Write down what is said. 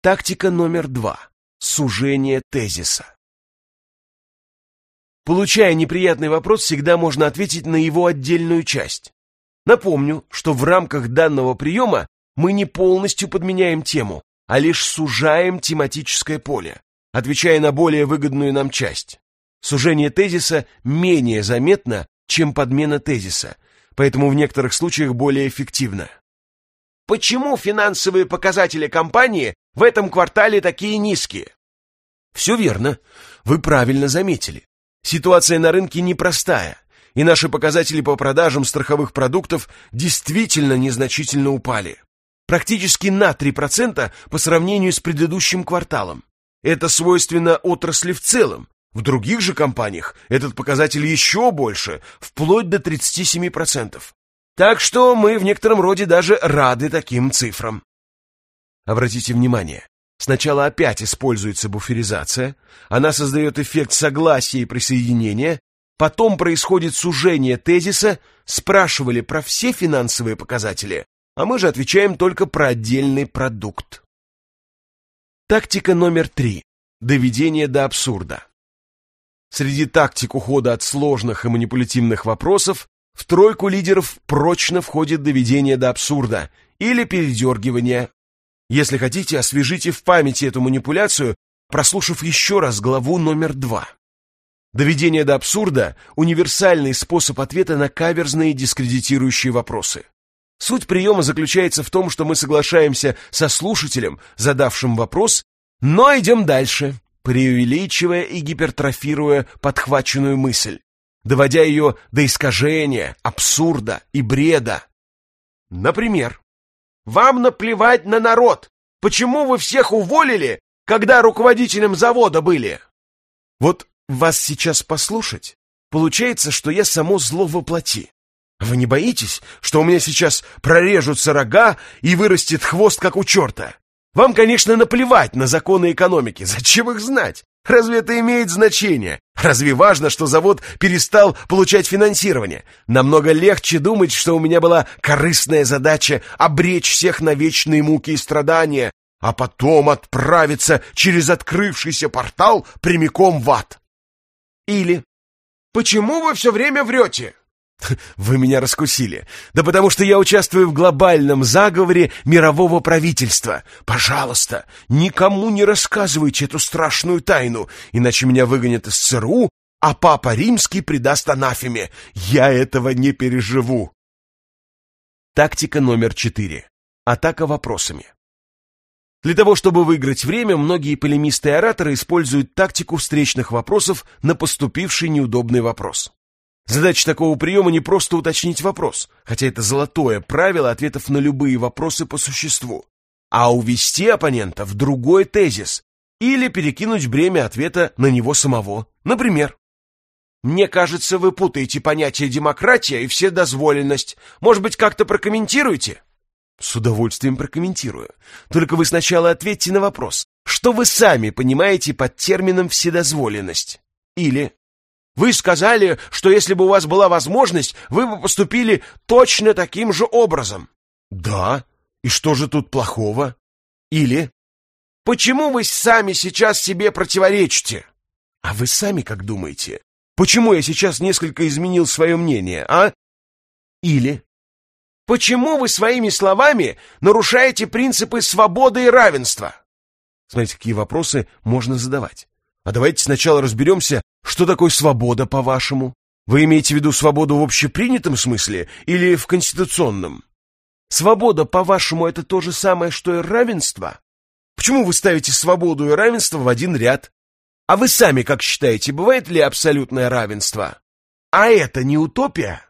Тактика номер два. Сужение тезиса. Получая неприятный вопрос, всегда можно ответить на его отдельную часть. Напомню, что в рамках данного приема мы не полностью подменяем тему, а лишь сужаем тематическое поле, отвечая на более выгодную нам часть. Сужение тезиса менее заметно, чем подмена тезиса, поэтому в некоторых случаях более эффективно. Почему финансовые показатели компании в этом квартале такие низкие? Все верно, вы правильно заметили. Ситуация на рынке непростая, и наши показатели по продажам страховых продуктов действительно незначительно упали. Практически на 3% по сравнению с предыдущим кварталом. Это свойственно отрасли в целом, в других же компаниях этот показатель еще больше, вплоть до 37%. Так что мы в некотором роде даже рады таким цифрам. Обратите внимание, сначала опять используется буферизация, она создает эффект согласия и присоединения, потом происходит сужение тезиса, спрашивали про все финансовые показатели, а мы же отвечаем только про отдельный продукт. Тактика номер три. Доведение до абсурда. Среди тактик ухода от сложных и манипулятивных вопросов в тройку лидеров прочно входит доведение до абсурда или передергивание. Если хотите, освежите в памяти эту манипуляцию, прослушав еще раз главу номер два. Доведение до абсурда – универсальный способ ответа на каверзные дискредитирующие вопросы. Суть приема заключается в том, что мы соглашаемся со слушателем, задавшим вопрос, но идем дальше, преувеличивая и гипертрофируя подхваченную мысль, доводя ее до искажения, абсурда и бреда. Например, «Вам наплевать на народ! Почему вы всех уволили, когда руководителем завода были?» Вот вас сейчас послушать, получается, что я само зло воплоти. Вы не боитесь, что у меня сейчас прорежутся рога и вырастет хвост, как у черта? Вам, конечно, наплевать на законы экономики. Зачем их знать? Разве это имеет значение? Разве важно, что завод перестал получать финансирование? Намного легче думать, что у меня была корыстная задача обречь всех на вечные муки и страдания, а потом отправиться через открывшийся портал прямиком в ад. Или «Почему вы все время врете?» Вы меня раскусили. Да потому что я участвую в глобальном заговоре мирового правительства. Пожалуйста, никому не рассказывайте эту страшную тайну, иначе меня выгонят из ЦРУ, а папа римский придаст анафеме. Я этого не переживу. Тактика номер четыре. Атака вопросами. Для того, чтобы выиграть время, многие полемисты и ораторы используют тактику встречных вопросов на поступивший неудобный вопрос. Задача такого приема не просто уточнить вопрос, хотя это золотое правило ответов на любые вопросы по существу, а увести оппонента в другой тезис или перекинуть бремя ответа на него самого. Например, «Мне кажется, вы путаете понятие демократия и вседозволенность. Может быть, как-то прокомментируете?» С удовольствием прокомментирую. Только вы сначала ответьте на вопрос, что вы сами понимаете под термином «вседозволенность»? Или вы сказали, что если бы у вас была возможность, вы бы поступили точно таким же образом. Да, и что же тут плохого? Или Почему вы сами сейчас себе противоречите? А вы сами как думаете? Почему я сейчас несколько изменил свое мнение, а? Или Почему вы своими словами нарушаете принципы свободы и равенства? Смотрите, какие вопросы можно задавать. А давайте сначала разберемся, что такое свобода, по-вашему. Вы имеете в виду свободу в общепринятом смысле или в конституционном? Свобода, по-вашему, это то же самое, что и равенство? Почему вы ставите свободу и равенство в один ряд? А вы сами как считаете, бывает ли абсолютное равенство? А это не утопия?